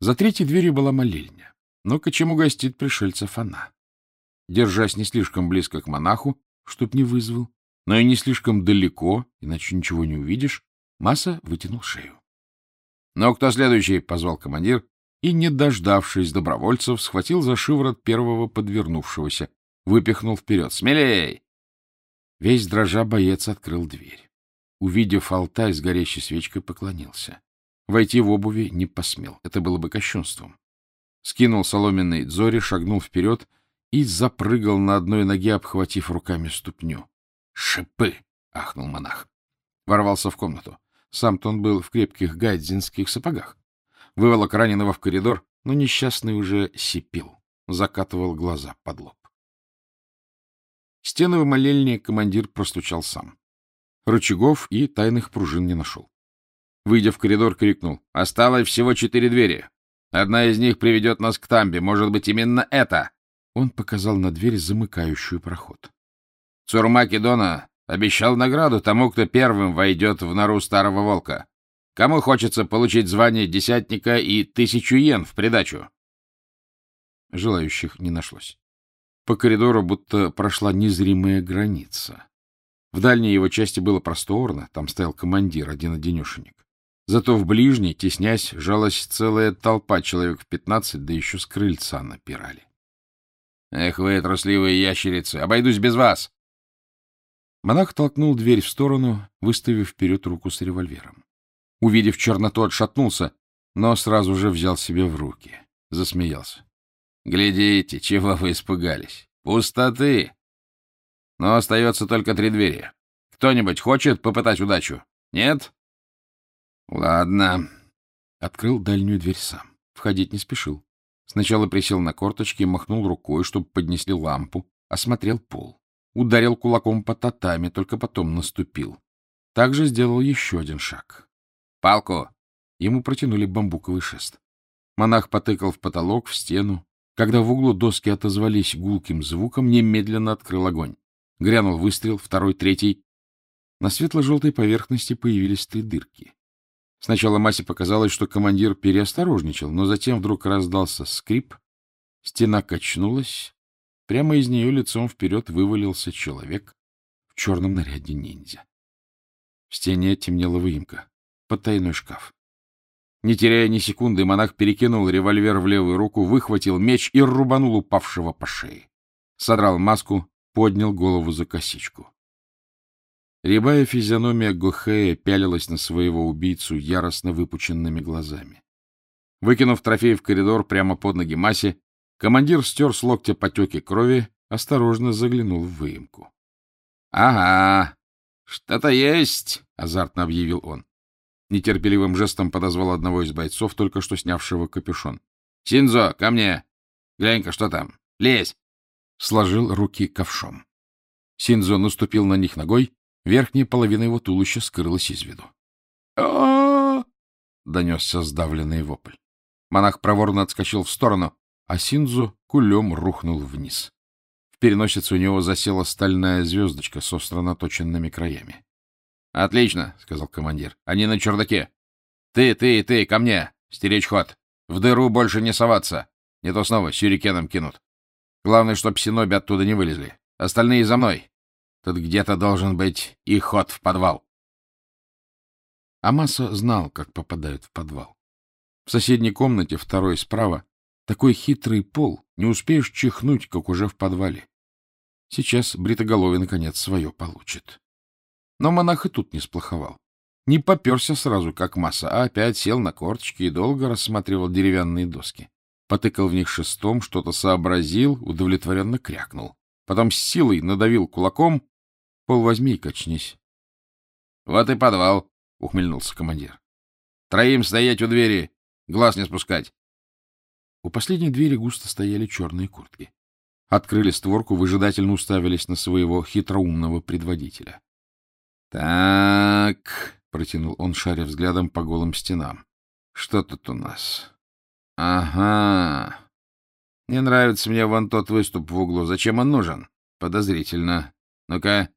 За третьей дверью была молельня. Но к чему гостит пришельцев она? Держась не слишком близко к монаху, чтоб не вызвал, но и не слишком далеко, иначе ничего не увидишь, Масса вытянул шею. — Ну, кто следующий? — позвал командир, и, не дождавшись добровольцев, схватил за шиворот первого подвернувшегося, выпихнул вперед. «Смелей!» Весь дрожа боец открыл дверь. Увидев алтарь с горящей свечкой, поклонился. Войти в обуви не посмел. Это было бы кощунством. Скинул соломенный дзори, шагнул вперед и запрыгал на одной ноге, обхватив руками ступню. «Шипы!» — ахнул монах. Ворвался в комнату. Сам-то он был в крепких гайдзинских сапогах. Выволок раненого в коридор, но несчастный уже сипил, закатывал глаза под лоб. Стены в молельне командир простучал сам. Рычагов и тайных пружин не нашел. Выйдя в коридор, крикнул. — Осталось всего четыре двери. Одна из них приведет нас к тамбе. Может быть, именно это? Он показал на дверь, замыкающую проход. Цурмаки Дона обещал награду тому, кто первым войдет в нору старого волка. Кому хочется получить звание десятника и тысячу йен в придачу? Желающих не нашлось. По коридору будто прошла незримая граница. В дальней его части было просторно, там стоял командир, один-одинешенек. Зато в ближней, теснясь, жалась целая толпа, человек в пятнадцать, да еще с крыльца напирали. — Эх вы, трусливые ящерицы, обойдусь без вас! Монах толкнул дверь в сторону, выставив вперед руку с револьвером. Увидев черноту, отшатнулся, но сразу же взял себе в руки. Засмеялся. — Глядите, чего вы испугались? Пустоты! Но остается только три двери. Кто-нибудь хочет попытать удачу? Нет? Ладно. Открыл дальнюю дверь сам. Входить не спешил. Сначала присел на корточки махнул рукой, чтобы поднесли лампу, осмотрел пол. Ударил кулаком по татами, только потом наступил. Также сделал еще один шаг. «Палку!» Ему протянули бамбуковый шест. Монах потыкал в потолок, в стену. Когда в углу доски отозвались гулким звуком, немедленно открыл огонь. Грянул выстрел, второй, третий. На светло-желтой поверхности появились три дырки. Сначала Масе показалось, что командир переосторожничал, но затем вдруг раздался скрип, стена качнулась, прямо из нее лицом вперед вывалился человек в черном наряде ниндзя. В стене темнела выемка потайной шкаф. Не теряя ни секунды, монах перекинул револьвер в левую руку, выхватил меч и рубанул упавшего по шее. Содрал маску, поднял голову за косичку. Рябая физиономия Гохея пялилась на своего убийцу яростно выпученными глазами. Выкинув трофей в коридор прямо под ноги Масе, командир стер с локтя потеки крови, осторожно заглянул в выемку. — Ага, что-то есть, — азартно объявил он. Нетерпеливым жестом подозвал одного из бойцов, только что снявшего капюшон. — Синзо, ко мне! Глянь-ка, что там? Лезь! Сложил руки ковшом. Синзо наступил на них ногой, верхняя половина его туловища скрылась из виду. а донесся сдавленный вопль. Монах проворно отскочил в сторону, а Синзо кулем рухнул вниз. В переносице у него засела стальная звездочка с остро наточенными краями. — Отлично, — сказал командир. — Они на чердаке. — Ты, ты, ты, ко мне! Стеречь ход! В дыру больше не соваться! Не то снова сюрикеном кинут. Главное, чтоб синоби оттуда не вылезли. Остальные за мной. Тут где-то должен быть и ход в подвал. Амаса знал, как попадают в подвал. В соседней комнате, второй справа, такой хитрый пол, не успеешь чихнуть, как уже в подвале. Сейчас бритоголовый, наконец, свое получит. Но монах и тут не сплоховал. Не поперся сразу, как масса, а опять сел на корточки и долго рассматривал деревянные доски. Потыкал в них шестом, что-то сообразил, удовлетворенно крякнул. Потом с силой надавил кулаком. Пол возьми и качнись. — Вот и подвал, — ухмыльнулся командир. — Троим стоять у двери, глаз не спускать. У последней двери густо стояли черные куртки. Открыли створку, выжидательно уставились на своего хитроумного предводителя. Так, протянул он, шаря взглядом по голым стенам. Что тут у нас? Ага. Не нравится мне вон тот выступ в углу. Зачем он нужен? Подозрительно. Ну-ка.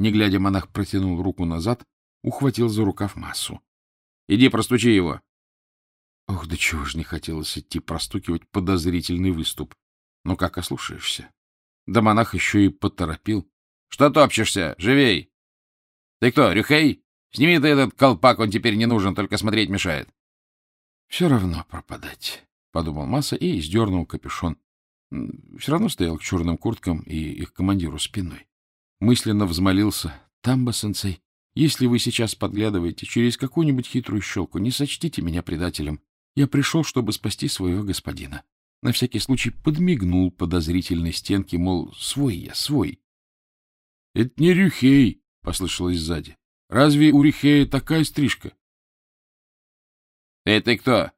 Не глядя, монах протянул руку назад, ухватил за рукав массу. Иди простучи его. Ох, да чего ж не хотелось идти простукивать подозрительный выступ. Но как ослушаешься? Да монах еще и поторопил. — Что топчешься? Живей! — Ты кто, Рюхей? Сними ты этот колпак, он теперь не нужен, только смотреть мешает. — Все равно пропадать, — подумал Масса и сдернул капюшон. Все равно стоял к черным курткам и их командиру спиной. Мысленно взмолился. — Тамба-сенсей, если вы сейчас подглядываете через какую-нибудь хитрую щелку, не сочтите меня предателем. Я пришел, чтобы спасти своего господина. На всякий случай подмигнул подозрительной стенке, мол, свой я, свой. — Это не Рюхей, — послышалось сзади. — Разве у Рюхея такая стрижка? — Эй, ты кто?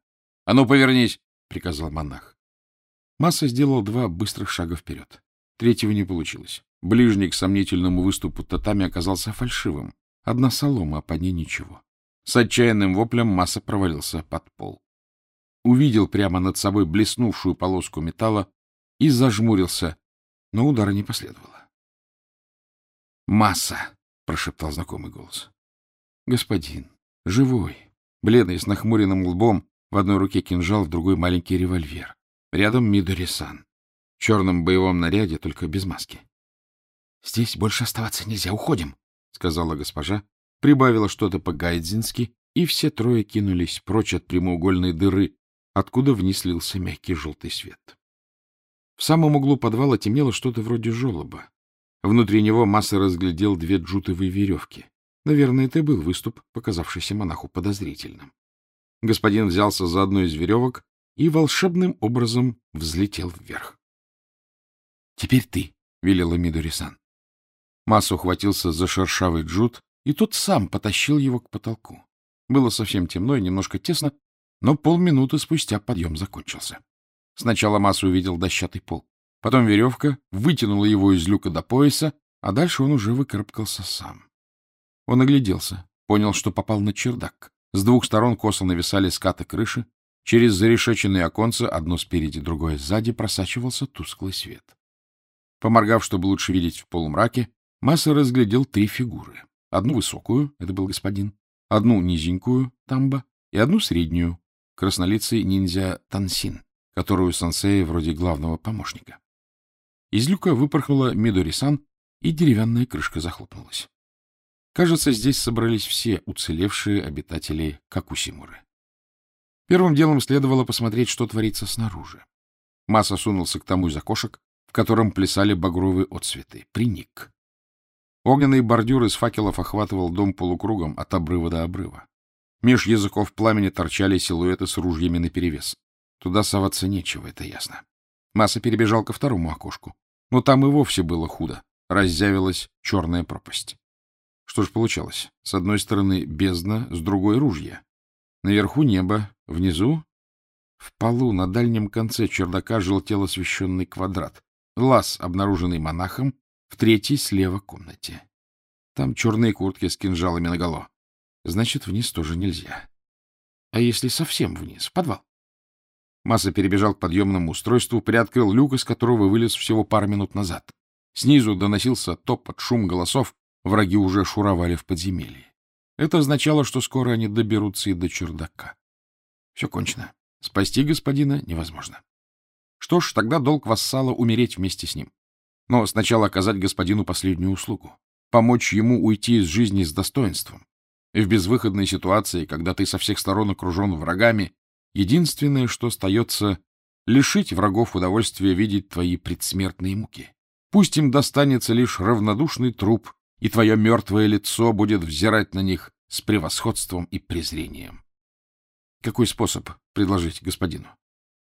А ну, повернись, — приказал монах. Масса сделал два быстрых шага вперед. Третьего не получилось. Ближний к сомнительному выступу татами оказался фальшивым. Одна солома, а под ней ничего. С отчаянным воплем Масса провалился под пол увидел прямо над собой блеснувшую полоску металла и зажмурился, но удара не последовало. «Масса!» — прошептал знакомый голос. «Господин, живой, бледный, с нахмуренным лбом, в одной руке кинжал, в другой маленький револьвер. Рядом Мидори-сан. В черном боевом наряде, только без маски. — Здесь больше оставаться нельзя, уходим, — сказала госпожа, прибавила что-то по-гайдзински, и все трое кинулись прочь от прямоугольной дыры, откуда вниз лился мягкий желтый свет. В самом углу подвала темнело что-то вроде желоба. Внутри него Масса разглядел две джутовые веревки. Наверное, это был выступ, показавшийся монаху подозрительным. Господин взялся за одну из веревок и волшебным образом взлетел вверх. — Теперь ты, — велела Мидори-сан. Масса ухватился за шершавый джут, и тот сам потащил его к потолку. Было совсем темно и немножко тесно, но полминуты спустя подъем закончился. Сначала Масса увидел дощатый пол. Потом веревка вытянула его из люка до пояса, а дальше он уже выкарабкался сам. Он огляделся, понял, что попал на чердак. С двух сторон косо нависали скаты крыши. Через зарешеченные оконца, одно спереди, другое сзади, просачивался тусклый свет. Поморгав, чтобы лучше видеть в полумраке, Масса разглядел три фигуры. Одну высокую — это был господин, одну низенькую — тамба, и одну среднюю краснолицый ниндзя Тансин, которую сенсея вроде главного помощника. Из люка выпорхнула Мидори-сан, и деревянная крышка захлопнулась. Кажется, здесь собрались все уцелевшие обитатели Какусимуры. Первым делом следовало посмотреть, что творится снаружи. Масса сунулся к тому из окошек, в котором плясали багровые отцветы. Приник. Огненный бордюр из факелов охватывал дом полукругом от обрыва до обрыва. Меж языков пламени торчали силуэты с ружьями наперевес. Туда соваться нечего, это ясно. Масса перебежал ко второму окошку. Но там и вовсе было худо. Раззявилась черная пропасть. Что ж получалось? С одной стороны бездна, с другой — ружья. Наверху небо, внизу... В полу на дальнем конце чердака желтел освещенный квадрат. Лаз, обнаруженный монахом, в третьей слева комнате. Там черные куртки с кинжалами наголо. Значит, вниз тоже нельзя. А если совсем вниз, в подвал? Масса перебежал к подъемному устройству, приоткрыл люк, из которого вылез всего пару минут назад. Снизу доносился топот, шум голосов, враги уже шуровали в подземелье. Это означало, что скоро они доберутся и до чердака. Все кончено. Спасти господина невозможно. Что ж, тогда долг вассала умереть вместе с ним. Но сначала оказать господину последнюю услугу. Помочь ему уйти из жизни с достоинством. И в безвыходной ситуации, когда ты со всех сторон окружен врагами, единственное, что остается — лишить врагов удовольствия видеть твои предсмертные муки. Пусть им достанется лишь равнодушный труп, и твое мертвое лицо будет взирать на них с превосходством и презрением. Какой способ предложить господину?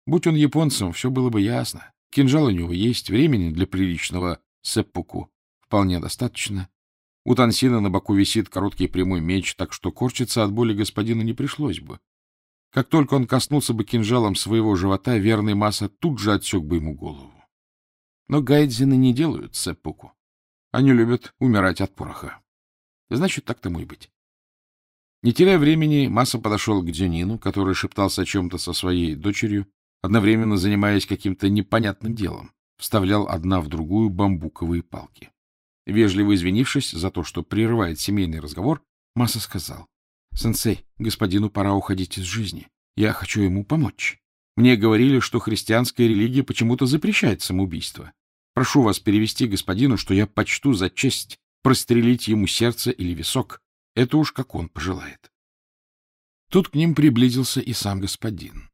Будь он японцем, все было бы ясно. Кинжал у него есть, времени для приличного сеппуку вполне достаточно. У Тансина на боку висит короткий прямой меч, так что корчиться от боли господина не пришлось бы. Как только он коснулся бы кинжалом своего живота, верный масса тут же отсек бы ему голову. Но гайдзины не делают сэппуку. Они любят умирать от пороха. Значит, так тому и быть. Не теряя времени, Масса подошел к Дзюнину, который шептался о чем-то со своей дочерью, одновременно занимаясь каким-то непонятным делом, вставлял одна в другую бамбуковые палки. Вежливо извинившись за то, что прерывает семейный разговор, Маса сказал, — Сенсей, господину пора уходить из жизни. Я хочу ему помочь. Мне говорили, что христианская религия почему-то запрещает самоубийство. Прошу вас перевести господину, что я почту за честь прострелить ему сердце или висок. Это уж как он пожелает. Тут к ним приблизился и сам господин.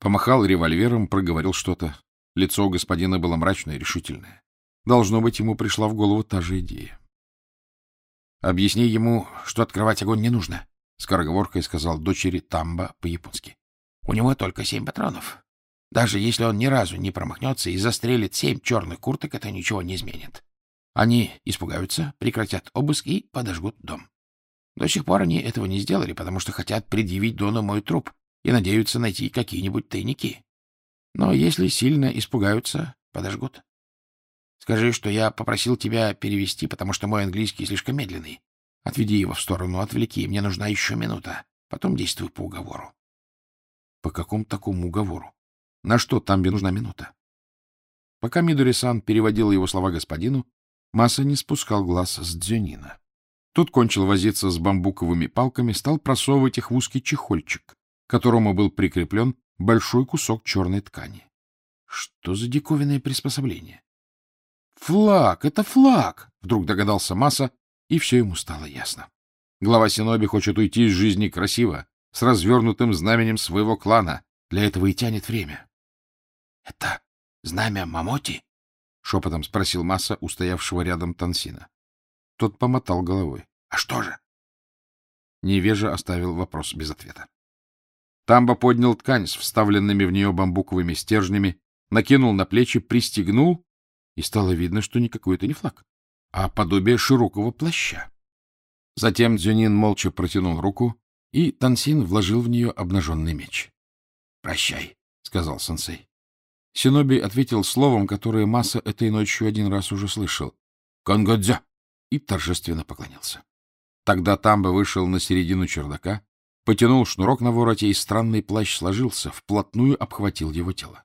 Помахал револьвером, проговорил что-то. Лицо у господина было мрачное и решительное. Должно быть, ему пришла в голову та же идея. — Объясни ему, что открывать огонь не нужно, — скороговоркой сказал дочери Тамба по-японски. — У него только семь патронов. Даже если он ни разу не промахнется и застрелит семь черных курток, это ничего не изменит. Они испугаются, прекратят обыск и подожгут дом. До сих пор они этого не сделали, потому что хотят предъявить Дону мой труп и надеются найти какие-нибудь тайники. Но если сильно испугаются, подожгут. Скажи, что я попросил тебя перевести, потому что мой английский слишком медленный. Отведи его в сторону, отвлеки, мне нужна еще минута. Потом действуй по уговору. По какому такому уговору? На что Тамбе нужна минута? Пока Мидори-сан переводил его слова господину, Маса не спускал глаз с Дзюнина. Тут кончил возиться с бамбуковыми палками, стал просовывать их в узкий чехольчик, которому был прикреплен большой кусок черной ткани. Что за диковинное приспособление? «Флаг! Это флаг!» — вдруг догадался Маса, и все ему стало ясно. Глава Синоби хочет уйти из жизни красиво, с развернутым знаменем своего клана. Для этого и тянет время. — Это знамя Мамоти? — шепотом спросил Маса, устоявшего рядом Тансина. Тот помотал головой. — А что же? Невежа оставил вопрос без ответа. Тамба поднял ткань с вставленными в нее бамбуковыми стержнями, накинул на плечи, пристегнул, и стало видно, что никакой это не флаг, а подобие широкого плаща. Затем Дзюнин молча протянул руку, и Тансин вложил в нее обнаженный меч. — Прощай, — сказал сенсей. Синоби ответил словом, которое Масса этой ночью один раз уже слышал. — Конгодзя! и торжественно поклонился. Тогда Тамба вышел на середину чердака, потянул шнурок на вороте, и странный плащ сложился, вплотную обхватил его тело.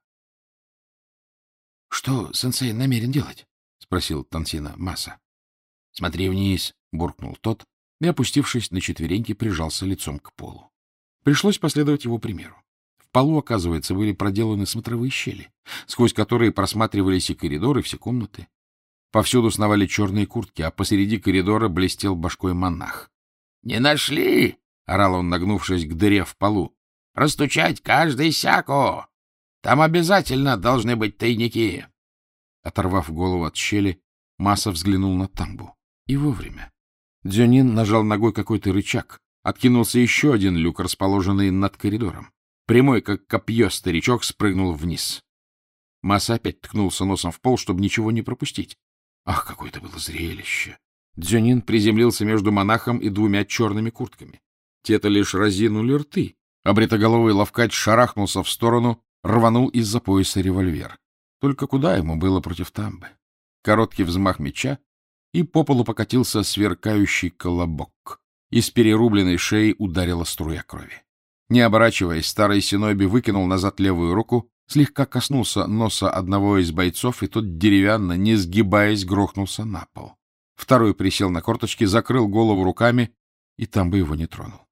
— Что сенсей намерен делать? — спросил Тансина Маса. — Смотри вниз, — буркнул тот, и, опустившись на четвереньки, прижался лицом к полу. Пришлось последовать его примеру. В полу, оказывается, были проделаны смотровые щели, сквозь которые просматривались и коридоры, и все комнаты. Повсюду сновали черные куртки, а посреди коридора блестел башкой монах. — Не нашли! — орал он, нагнувшись к дыре в полу. — Растучать каждый сяко! Там обязательно должны быть тайники! Оторвав голову от щели, Маса взглянул на тамбу. И вовремя. Дзюнин нажал ногой какой-то рычаг. Откинулся еще один люк, расположенный над коридором. Прямой, как копье, старичок спрыгнул вниз. Маса опять ткнулся носом в пол, чтобы ничего не пропустить. Ах, какое это было зрелище! Дзюнин приземлился между монахом и двумя черными куртками. Те-то лишь разинули рты. Бритоголовый ловкач шарахнулся в сторону, рванул из-за пояса револьвер. Только куда ему было против тамбы? Короткий взмах меча, и по полу покатился сверкающий колобок. Из перерубленной шеи ударила струя крови. Не оборачиваясь, старый Синоби выкинул назад левую руку, слегка коснулся носа одного из бойцов, и тот деревянно, не сгибаясь, грохнулся на пол. Второй присел на корточки, закрыл голову руками, и там бы его не тронул.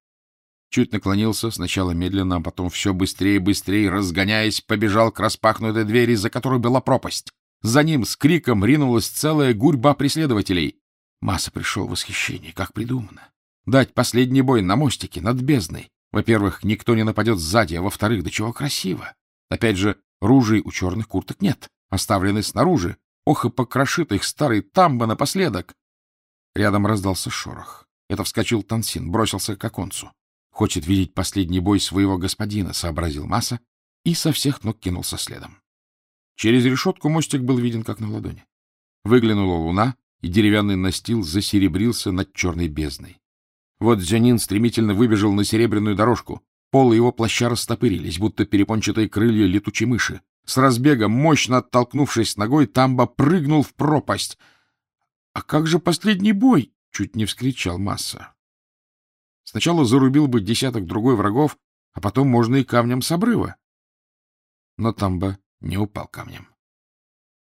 Чуть наклонился, сначала медленно, а потом все быстрее и быстрее, разгоняясь, побежал к распахнутой двери, за которой была пропасть. За ним с криком ринулась целая гурьба преследователей. Масса пришел в восхищение. Как придумано. Дать последний бой на мостике над бездной. Во-первых, никто не нападет сзади, а во-вторых, да чего красиво. Опять же, ружей у черных курток нет, оставлены снаружи. Ох и покрошит их старый тамба напоследок. Рядом раздался шорох. Это вскочил Тансин, бросился к оконцу. Хочет видеть последний бой своего господина, сообразил Масса и со всех ног кинулся следом. Через решетку мостик был виден как на ладони. Выглянула луна, и деревянный настил засеребрился над черной бездной. Вот Зянин стремительно выбежал на серебряную дорожку. Полы его плаща растопырились, будто перепончатые крылья летучей мыши. С разбега, мощно оттолкнувшись ногой, Тамба прыгнул в пропасть. — А как же последний бой? — чуть не вскричал Масса. Сначала зарубил бы десяток другой врагов, а потом можно и камнем с обрыва. Но Тамба не упал камнем.